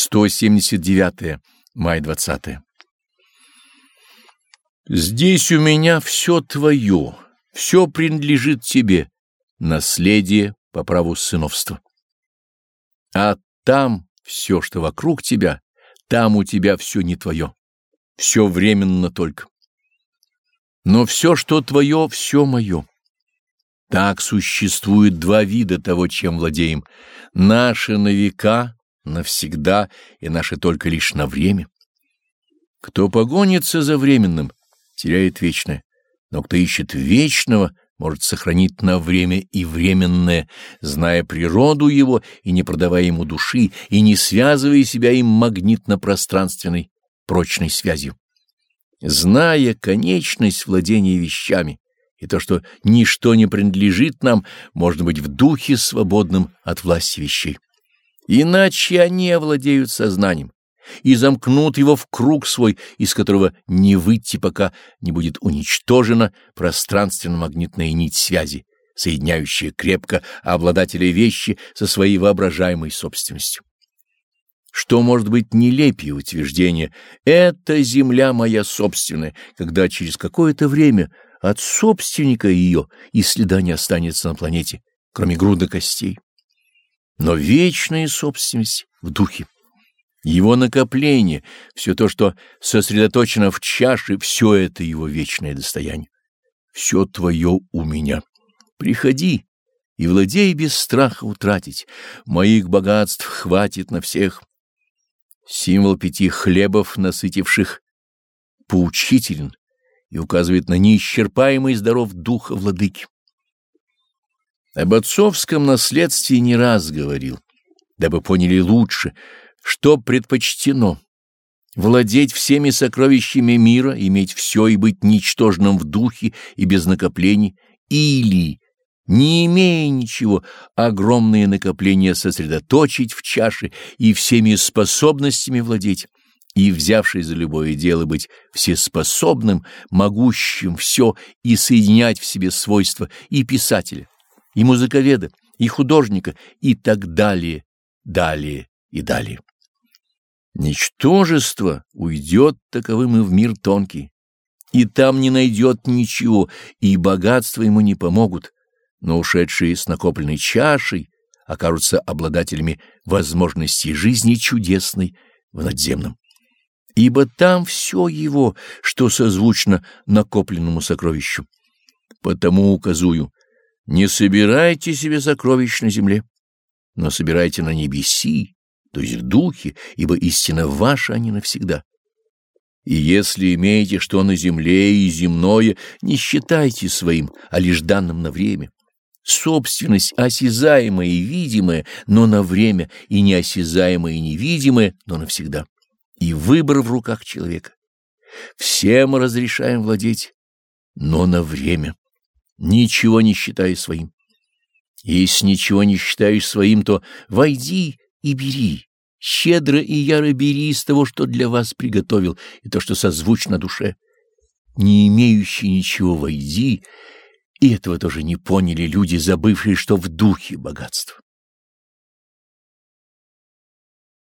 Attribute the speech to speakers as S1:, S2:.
S1: 179. Май 20. Здесь у меня все твое, все принадлежит тебе, наследие по праву сыновства. А там все, что вокруг тебя, там у тебя все не твое, все временно только. Но все, что твое, все мое. Так существует два вида того, чем владеем. Наше на века, навсегда, и наше только лишь на время. Кто погонится за временным, теряет вечное, но кто ищет вечного, может сохранить на время и временное, зная природу его и не продавая ему души, и не связывая себя им магнитно-пространственной прочной связью. Зная конечность владения вещами и то, что ничто не принадлежит нам, можно быть в духе свободным от власти вещей. Иначе они овладеют сознанием и замкнут его в круг свой, из которого не выйти, пока не будет уничтожена пространственно-магнитная нить связи, соединяющая крепко обладателя вещи со своей воображаемой собственностью. Что может быть нелепее утверждения «это земля моя собственная», когда через какое-то время от собственника ее и следа не останется на планете, кроме груда костей. Но вечная собственность в духе. Его накопление, все то, что сосредоточено в чаше, все это его вечное достояние. Все твое у меня. Приходи и владей без страха утратить. Моих богатств хватит на всех. Символ пяти хлебов, насытивших, поучителен и указывает на неисчерпаемый здоров духа владыки. Об отцовском наследстве не раз говорил, дабы поняли лучше — что предпочтено? Владеть всеми сокровищами мира, иметь все и быть ничтожным в духе и без накоплений, или, не имея ничего, огромные накопления сосредоточить в чаше и всеми способностями владеть, и, взявшись за любое дело, быть всеспособным, могущим все и соединять в себе свойства и писателя, и музыковеда, и художника, и так далее, далее и далее. Ничтожество уйдет таковым и в мир тонкий, и там не найдет ничего, и богатства ему не помогут, но ушедшие с накопленной чашей окажутся обладателями возможностей жизни чудесной в надземном. Ибо там все его, что созвучно накопленному сокровищу. Потому указую, не собирайте себе сокровищ на земле, но собирайте на небеси, то есть в духе, ибо истина ваша, а не навсегда. И если имеете что на земле и земное, не считайте своим, а лишь данным на время. Собственность осязаемая и видимая, но на время, и неосязаемая и невидимая, но навсегда. И выбор в руках человека. Все мы разрешаем владеть, но на время, ничего не считая своим. Если ничего не считаешь своим, то войди и бери, щедро и яро бери из того, что для вас приготовил, и то, что созвучно душе. Не имеющий ничего войди, и этого тоже не поняли люди, забывшие, что в духе богатство.